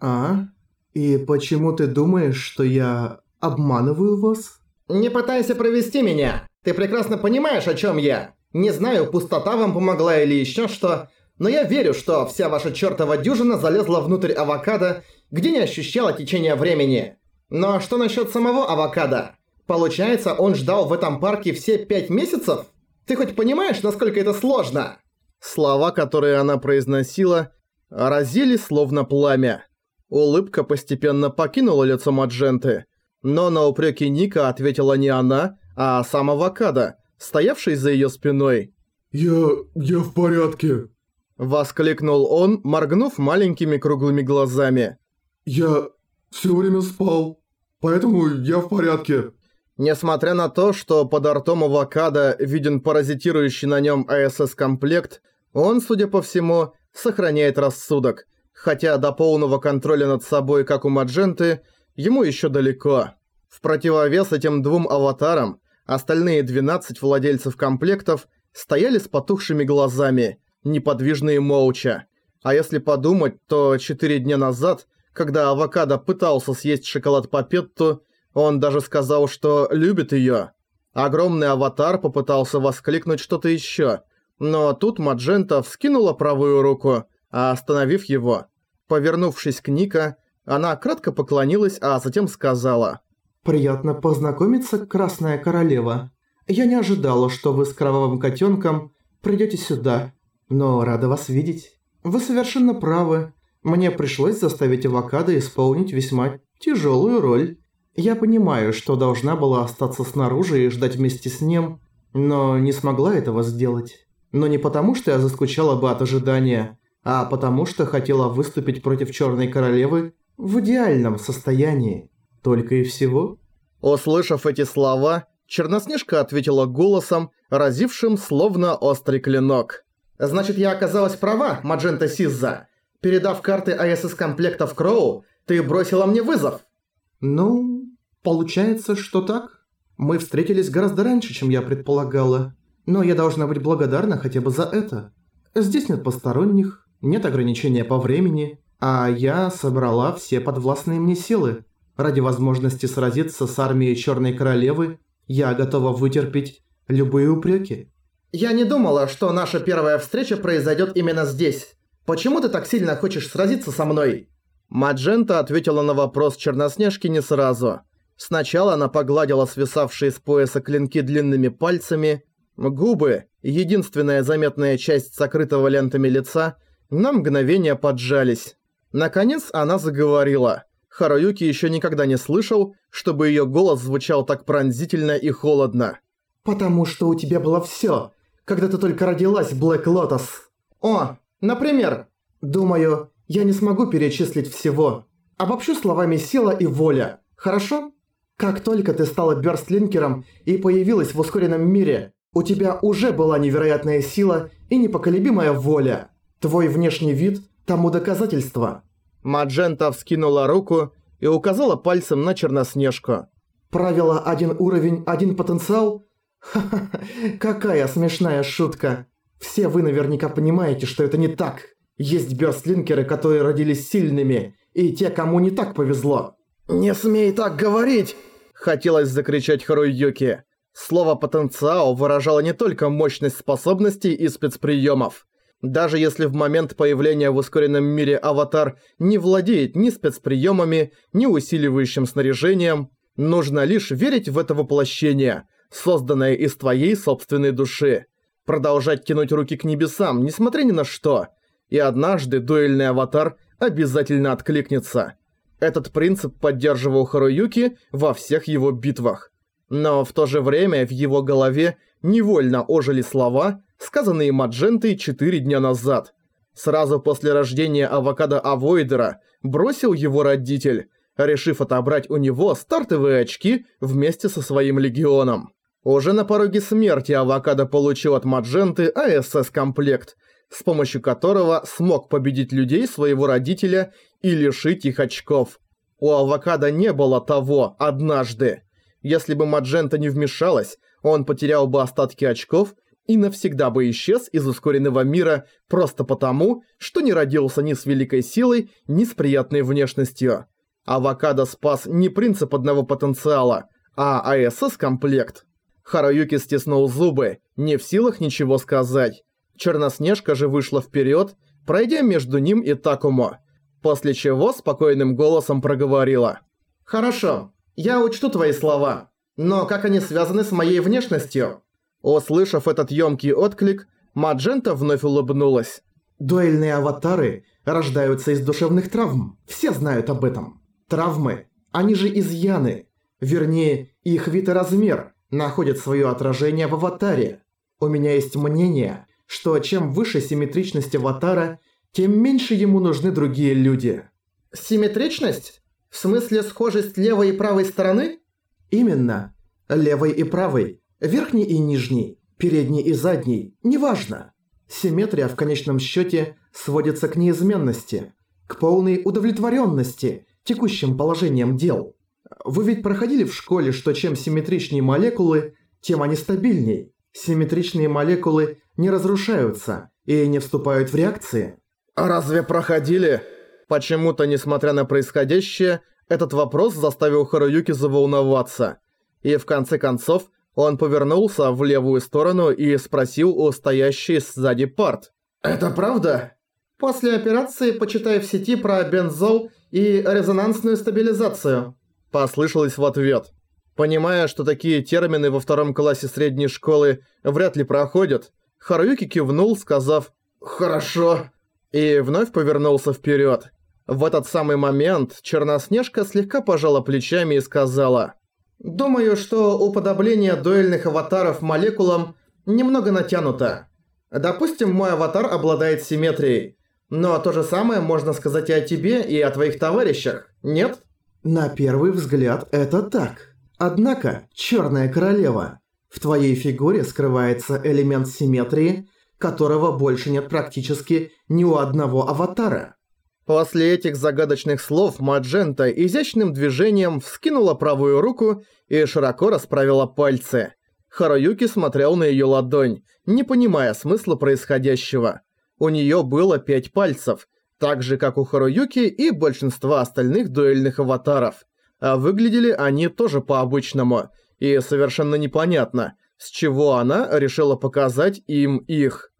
А? И почему ты думаешь, что я обманываю вас? Не пытайся провести меня. Ты прекрасно понимаешь, о чем я. Не знаю, пустота вам помогла или еще что, но я верю, что вся ваша чертова дюжина залезла внутрь авокадо, где не ощущала течения времени. Но что насчет самого авокадо? Получается, он ждал в этом парке все пять месяцев? Ты хоть понимаешь, насколько это сложно? Слова, которые она произносила, разили словно пламя. Улыбка постепенно покинула лицо Мадженты, но на упреки Ника ответила не она, а сам авокадо, стоявший за её спиной. «Я... я в порядке», – воскликнул он, моргнув маленькими круглыми глазами. «Я всё время спал, поэтому я в порядке». Несмотря на то, что под ртом авокадо виден паразитирующий на нем АСС-комплект, он, судя по всему, сохраняет рассудок, хотя до полного контроля над собой, как у Мадженты, ему еще далеко. В противовес этим двум аватарам, остальные 12 владельцев комплектов стояли с потухшими глазами, неподвижные молча. А если подумать, то 4 дня назад, когда авокадо пытался съесть шоколад Папетту, он даже сказал, что любит её. Огромный аватар попытался воскликнуть что-то ещё, но тут Маджента вскинула правую руку, а остановив его, повернувшись к Ника, она кратко поклонилась, а затем сказала «Приятно познакомиться, Красная Королева. Я не ожидала, что вы с кровавым котенком придете сюда, но рада вас видеть. Вы совершенно правы. Мне пришлось заставить авокадо исполнить весьма тяжелую роль. Я понимаю, что должна была остаться снаружи и ждать вместе с ним, но не смогла этого сделать. Но не потому, что я заскучала бы от ожидания, а потому что хотела выступить против Черной Королевы в идеальном состоянии. Только и всего. Услышав эти слова, Черноснежка ответила голосом, разившим словно острый клинок. «Значит, я оказалась права, Маджента Сизза. Передав карты АСС-комплекта в Кроу, ты бросила мне вызов». «Ну, Получается, что так? Мы встретились гораздо раньше, чем я предполагала. Но я должна быть благодарна хотя бы за это. Здесь нет посторонних, нет ограничения по времени, а я собрала все подвластные мне силы. Ради возможности сразиться с армией Черной Королевы я готова вытерпеть любые упреки. Я не думала, что наша первая встреча произойдет именно здесь. Почему ты так сильно хочешь сразиться со мной? Маджента ответила на вопрос Черноснежки не сразу. Сначала она погладила свисавшие с пояса клинки длинными пальцами. Губы, единственная заметная часть сокрытого лентами лица, на мгновение поджались. Наконец она заговорила. Харуюки еще никогда не слышал, чтобы ее голос звучал так пронзительно и холодно. «Потому что у тебя было всё, когда ты только родилась, Блэк Лотос». «О, например?» «Думаю, я не смогу перечислить всего. Обобщу словами сила и воля. Хорошо?» Как только ты стала бёрстлинкером и появилась в ускоренном мире, у тебя уже была невероятная сила и непоколебимая воля. Твой внешний вид тому доказательство. Маджента вскинула руку и указала пальцем на Черноснежку. Правило «один уровень, один потенциал»? Ха-ха, какая смешная шутка. Все вы наверняка понимаете, что это не так. Есть бёрстлинкеры, которые родились сильными, и те, кому не так повезло. «Не смей так говорить!» Хотелось закричать Харуюки. Слово «потенциал» выражало не только мощность способностей и спецприемов. Даже если в момент появления в ускоренном мире аватар не владеет ни спецприемами, ни усиливающим снаряжением, нужно лишь верить в это воплощение, созданное из твоей собственной души. Продолжать тянуть руки к небесам, несмотря ни на что. И однажды дуэльный аватар обязательно откликнется. Этот принцип поддерживал Харуюки во всех его битвах. Но в то же время в его голове невольно ожили слова, сказанные Маджентой 4 дня назад. Сразу после рождения авокадо Авойдера бросил его родитель, решив отобрать у него стартовые очки вместе со своим легионом. Уже на пороге смерти авокадо получил от Мадженты АСС-комплект – с помощью которого смог победить людей своего родителя и лишить их очков. У авокадо не было того однажды. Если бы Маджента не вмешалась, он потерял бы остатки очков и навсегда бы исчез из ускоренного мира просто потому, что не родился ни с великой силой, ни с приятной внешностью. Авокадо спас не принцип одного потенциала, а АСС-комплект. Харуюки стиснул зубы, не в силах ничего сказать. Черноснежка же вышла вперед, пройдя между ним и Такумо, после чего спокойным голосом проговорила. «Хорошо, я учту твои слова, но как они связаны с моей внешностью?» Услышав этот ёмкий отклик, Маджента вновь улыбнулась. Дуэльные аватары рождаются из душевных травм. Все знают об этом. Травмы, они же изъяны. Вернее, их вид и размер находят свое отражение в аватаре. У меня есть мнение, что чем выше симметричность аватара, тем меньше ему нужны другие люди. Симметричность? В смысле схожесть левой и правой стороны? Именно. Левой и правой. Верхний и нижний. Передний и задний. Неважно. Симметрия в конечном счете сводится к неизменности. К полной удовлетворенности текущим положением дел. Вы ведь проходили в школе, что чем симметричнее молекулы, тем они стабильней. Симметричные молекулы не разрушаются и не вступают в реакции. А разве проходили? Почему-то, несмотря на происходящее, этот вопрос заставил Харуюки заволноваться. И в конце концов, он повернулся в левую сторону и спросил у стоящей сзади парт. «Это правда?» «После операции почитай в сети про бензол и резонансную стабилизацию», послышалось в ответ. Понимая, что такие термины во втором классе средней школы вряд ли проходят, Харуюки кивнул, сказав «Хорошо», и вновь повернулся вперед. В этот самый момент Черноснежка слегка пожала плечами и сказала «Думаю, что уподобление дуэльных аватаров молекулам немного натянуто. Допустим, мой аватар обладает симметрией, но то же самое можно сказать и о тебе, и о твоих товарищах, нет?» На первый взгляд это так. Однако, Черная Королева, в твоей фигуре скрывается элемент симметрии, которого больше нет практически ни у одного аватара. После этих загадочных слов Маджента изящным движением вскинула правую руку и широко расправила пальцы. Харуюки смотрел на её ладонь, не понимая смысла происходящего. У неё было пять пальцев, так же как у Харуюки и большинства остальных дуэльных аватаров а выглядели они тоже по-обычному, и совершенно непонятно, с чего она решила показать им их.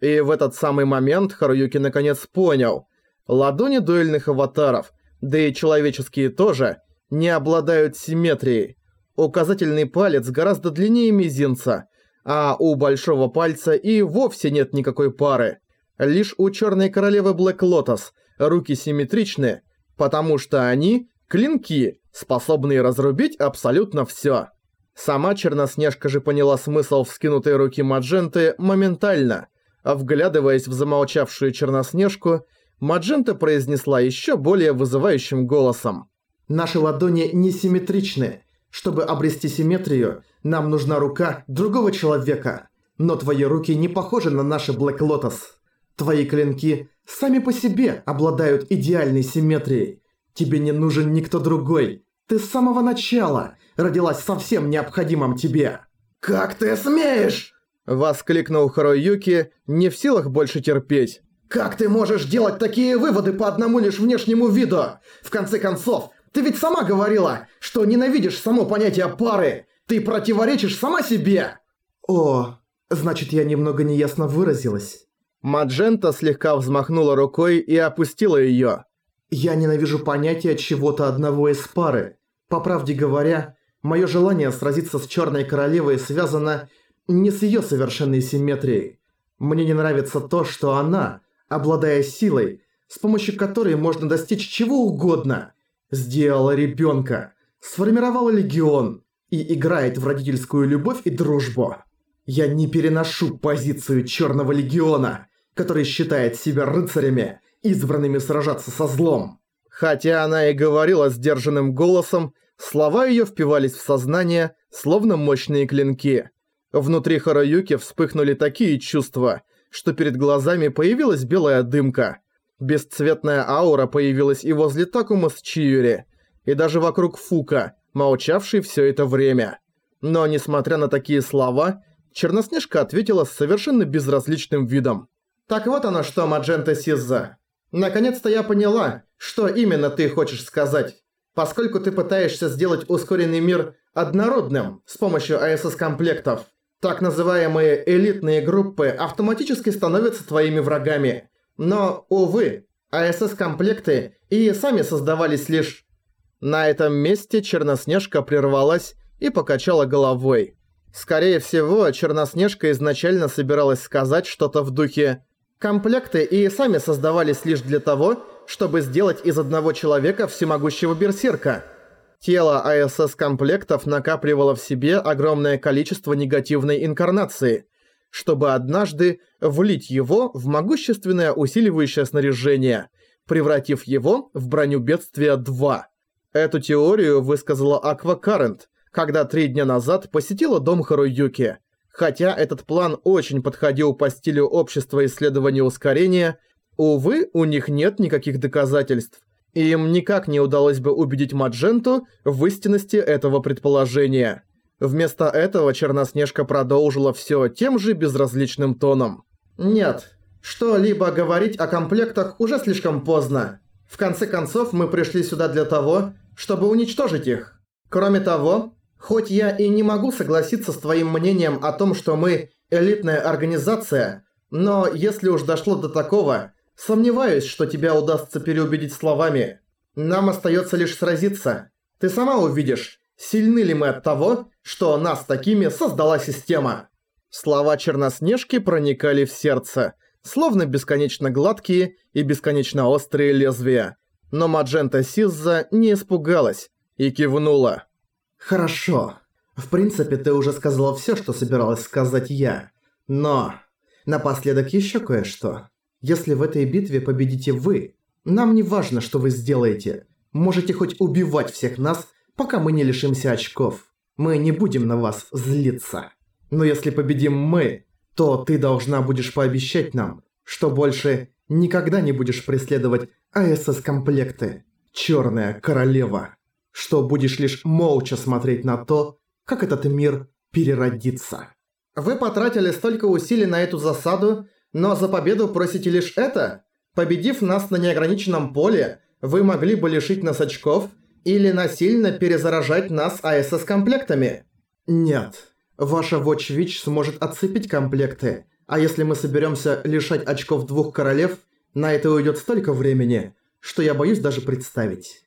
И в этот самый момент Харуюки наконец понял, ладони дуэльных аватаров, да и человеческие тоже, не обладают симметрией. Указательный палец гораздо длиннее мизинца, а у большого пальца и вовсе нет никакой пары. Лишь у Черной Королевы Блэк Лотос руки симметричны, потому что они – клинки, способные разрубить абсолютно всё. Сама Черноснежка же поняла смысл вскинутой руки Мадженты моментально, вглядываясь в замолчавшую Черноснежку, Маджента произнесла ещё более вызывающим голосом. «Наши ладони несимметричны. Чтобы обрести симметрию, нам нужна рука другого человека. Но твои руки не похожи на наши Блэк Лотос. Твои клинки сами по себе обладают идеальной симметрией. Тебе не нужен никто другой. Ты с самого начала родилась со всем необходимым тебе. Как ты смеешь? Воскликнул Харуюки, не в силах больше терпеть. Как ты можешь делать такие выводы по одному лишь внешнему виду? В конце концов, ты ведь сама говорила, что ненавидишь само понятие пары. Ты противоречишь сама себе. О, значит я немного неясно выразилась. Маджента слегка взмахнула рукой и опустила её. Я ненавижу понятие чего-то одного из пары. По правде говоря, мое желание сразиться с Черной Королевой связано не с ее совершенной симметрией. Мне не нравится то, что она, обладая силой, с помощью которой можно достичь чего угодно, сделала ребенка, сформировала легион и играет в родительскую любовь и дружбу. Я не переношу позицию Черного Легиона, который считает себя рыцарями избранными сражаться со злом. Хотя она и говорила сдержанным голосом, слова её впивались в сознание, словно мощные клинки. Внутри Хараюки вспыхнули такие чувства, что перед глазами появилась белая дымка. Бесцветная аура появилась и возле Такума с Чиюри, и даже вокруг Фука, молчавший всё это время. Но несмотря на такие слова, Черноснежка ответила с совершенно безразличным видом. «Так вот оно что, Маджента Сизза. Наконец-то я поняла, что именно ты хочешь сказать. Поскольку ты пытаешься сделать ускоренный мир однородным с помощью АСС-комплектов, так называемые элитные группы автоматически становятся твоими врагами. Но, увы, АСС-комплекты и сами создавались лишь... На этом месте Черноснежка прервалась и покачала головой. Скорее всего, Черноснежка изначально собиралась сказать что-то в духе «Комплекты и сами создавались лишь для того, чтобы сделать из одного человека всемогущего берсерка». Тело АСС-комплектов накапливало в себе огромное количество негативной инкарнации, чтобы однажды влить его в могущественное усиливающее снаряжение, превратив его в броню бедствия 2. Эту теорию высказала Аква Карент, когда три дня назад посетила дом Харуюки. Хотя этот план очень подходил по стилю общества исследования ускорения, увы, у них нет никаких доказательств. Им никак не удалось бы убедить Мадженту в истинности этого предположения. Вместо этого Черноснежка продолжила все тем же безразличным тоном. «Нет, что-либо говорить о комплектах уже слишком поздно. В конце концов, мы пришли сюда для того, чтобы уничтожить их. Кроме того, хоть я и не могу согласиться с твоим мнением о том, что мы элитная организация, но если уж дошло до такого, сомневаюсь, что тебя удастся переубедить словами. Нам остается лишь сразиться. Ты сама увидишь, сильны ли мы от того, что нас такими создала система. Слова Черноснежки проникали в сердце, словно бесконечно гладкие и бесконечно острые лезвия. Но Маджента Сизза не испугалась и кивнула. «Хорошо. В принципе, ты уже сказала все, что собиралась сказать я. Но... Напоследок еще кое-что. Если в этой битве победите вы, нам не важно, что вы сделаете. Можете хоть убивать всех нас, пока мы не лишимся очков. Мы не будем на вас злиться. Но если победим мы, то ты должна будешь пообещать нам, что больше никогда не будешь преследовать АСС-комплекты. Черная королева. Что будешь лишь молча смотреть на то, как этот мир переродится. Вы потратили столько усилий на эту засаду, но за победу просите лишь это? Победив нас на неограниченном поле, вы могли бы лишить нас очков или насильно перезаражать нас АСС-комплектами? Нет. Ваша Watch сможет отцепить комплекты, а если мы соберемся лишать очков двух королев, на это уйдет столько времени, что я боюсь даже представить.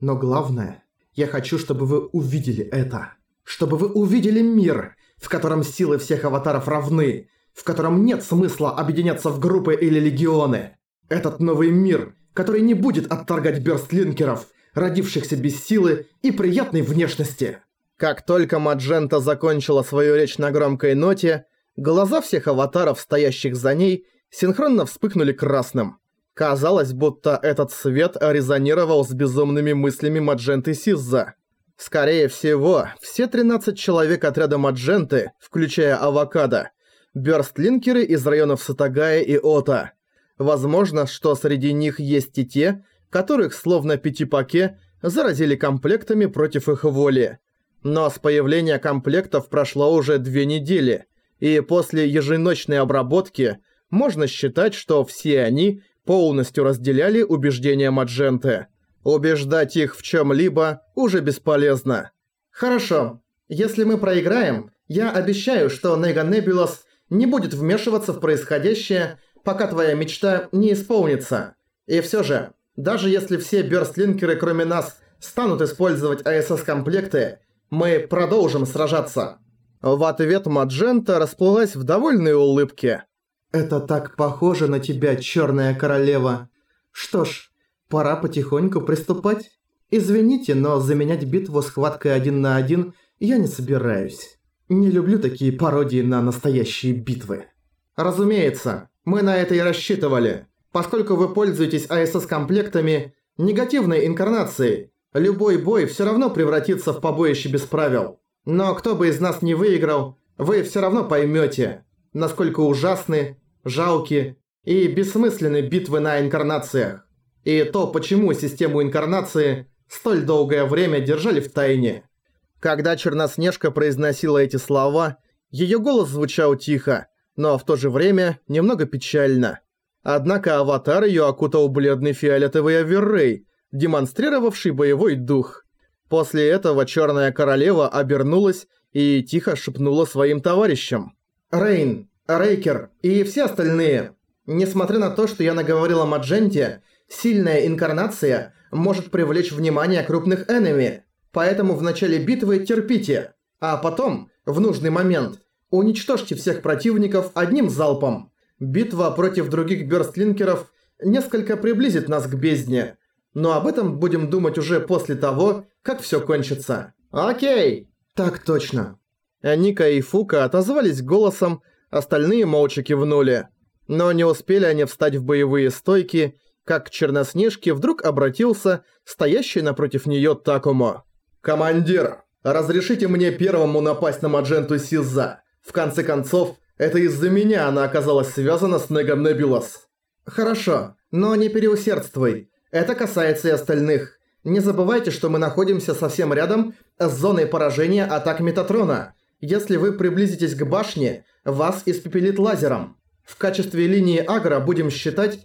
Но главное, я хочу, чтобы вы увидели это. Чтобы вы увидели мир, в котором силы всех аватаров равны, в котором нет смысла объединяться в группы или легионы. Этот новый мир, который не будет отторгать бёрстлинкеров, родившихся без силы и приятной внешности. Как только Маджента закончила свою речь на громкой ноте, глаза всех аватаров, стоящих за ней, синхронно вспыхнули красным. Казалось, будто этот свет резонировал с безумными мыслями Мадженты Сизза. Скорее всего, все 13 человек отряда Мадженты, включая Авокадо, бёрстлинкеры из районов Сатагая и Ота. Возможно, что среди них есть и те, которых, словно Пятипаке, заразили комплектами против их воли. Но с появления комплектов прошло уже две недели, и после еженочной обработки можно считать, что все они полностью разделяли убеждения Мадженты. Убеждать их в чем-либо уже бесполезно. Хорошо. Если мы проиграем, я обещаю, что Нега Небулос не будет вмешиваться в происходящее, пока твоя мечта не исполнится. И все же, даже если все бёрстлинкеры, кроме нас, станут использовать АСС-комплекты, мы продолжим сражаться». В ответ Маджента расплылась в довольной улыбке. «Это так похоже на тебя, Черная Королева. Что ж, пора потихоньку приступать. Извините, но заменять битву схваткой один на один я не собираюсь. Не люблю такие пародии на настоящие битвы». «Разумеется, мы на это и рассчитывали. Поскольку вы пользуетесь АСС-комплектами негативной инкарнацией, Любой бой все равно превратится в побоище без правил. Но кто бы из нас не выиграл, вы все равно поймете, насколько ужасны, жалки и бессмысленны битвы на инкарнациях. И то, почему систему инкарнации столь долгое время держали в тайне. Когда Черноснежка произносила эти слова, Её голос звучал тихо, но в то же время немного печально. Однако аватар её окутал бледный фиолетовый оверрей, демонстрировавший боевой дух. После этого Чёрная Королева обернулась и тихо шепнула своим товарищам. «Рейн, Рейкер и все остальные. Несмотря на то, что я наговорил о Мадженте, сильная инкарнация может привлечь внимание крупных энеми, поэтому в начале битвы терпите, а потом, в нужный момент, уничтожьте всех противников одним залпом. Битва против других бёрстлинкеров несколько приблизит нас к бездне, но об этом будем думать уже после того, как всё кончится. Окей. Так точно. Ника и Фука отозвались голосом, остальные молча кивнули. Но не успели они встать в боевые стойки, как к Черноснежке вдруг обратился стоящий напротив неё Такумо. «Командир, разрешите мне первому напасть на Мадженту Сиза. В конце концов, это из-за меня она оказалась связана с Негом Небулас». «Хорошо, но не переусердствуй. Это касается и остальных. Не забывайте, что мы находимся совсем рядом с зоной поражения атак Метатрона. Если вы приблизитесь к башне, вас испепелит лазером. В качестве линии агро будем считать...»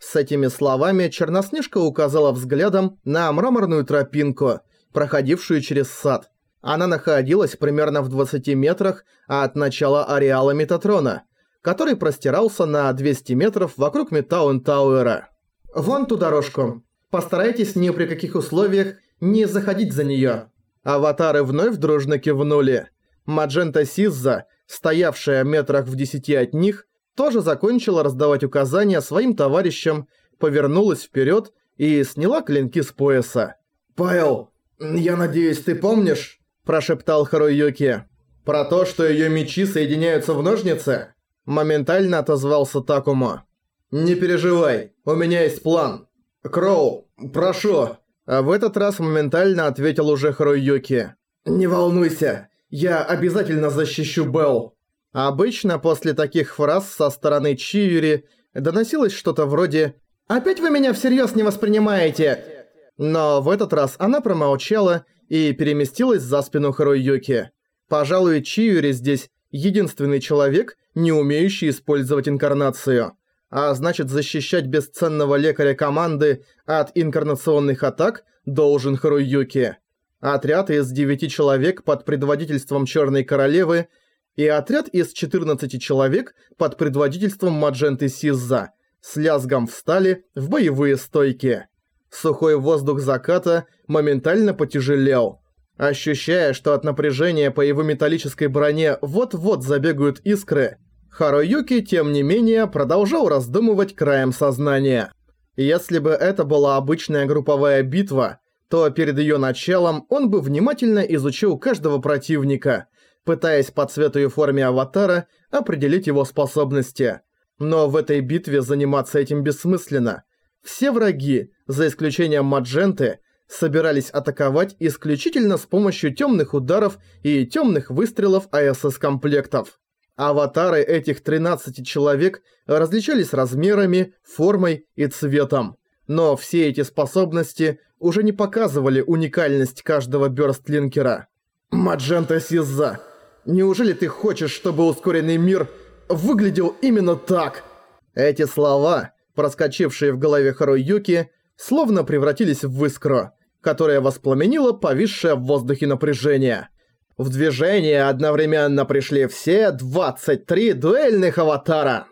С этими словами Черноснежка указала взглядом на мраморную тропинку, проходившую через сад. Она находилась примерно в 20 метрах от начала ареала Метатрона, который простирался на 200 метров вокруг Метаун Тауэра. «Вон ту дорожку. Постарайтесь ни при каких условиях не заходить за неё». Аватары вновь дружно кивнули. Маджента Сизза, стоявшая метрах в десяти от них, тоже закончила раздавать указания своим товарищам, повернулась вперед и сняла клинки с пояса. «Павел, я надеюсь, ты помнишь?» – прошептал Харуюки. «Про то, что ее мечи соединяются в ножницы?» Моментально отозвался Такумо. «Не переживай, у меня есть план. Кроу, прошу!» А в этот раз моментально ответил уже Харуюки. «Не волнуйся, я обязательно защищу Белл». Обычно после таких фраз со стороны Чиюри доносилось что-то вроде «Опять вы меня всерьез не воспринимаете?» Но в этот раз она промолчала и переместилась за спину Харуюки. Пожалуй, Чиюри здесь единственный человек, не умеющий использовать инкарнацию. А значит, защищать бесценного лекаря команды от инкарнационных атак должен Харуюки. Отряд из 9 человек под предводительством Черной Королевы – и отряд из 14 человек под предводительством Мадженты Сизза с лязгом встали в боевые стойки. Сухой воздух заката моментально потяжелел. Ощущая, что от напряжения по его металлической броне вот-вот забегают искры, Харуюки, тем не менее, продолжал раздумывать краем сознания. Если бы это была обычная групповая битва, то перед ее началом он бы внимательно изучил каждого противника – пытаясь по цвету и форме аватара определить его способности. Но в этой битве заниматься этим бессмысленно. Все враги, за исключением Мадженты, собирались атаковать исключительно с помощью темных ударов и темных выстрелов АСС-комплектов. Аватары этих 13 человек различались размерами, формой и цветом. Но все эти способности уже не показывали уникальность каждого бёрстлинкера. «Маджента Сиза, Неужели ты хочешь, чтобы ускоренный мир выглядел именно так?» Эти слова, проскочившие в голове Харуюки, словно превратились в искру, которая воспламенила повисшее в воздухе напряжение. В движение одновременно пришли все 23 дуэльных аватара.